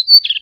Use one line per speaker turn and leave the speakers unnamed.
何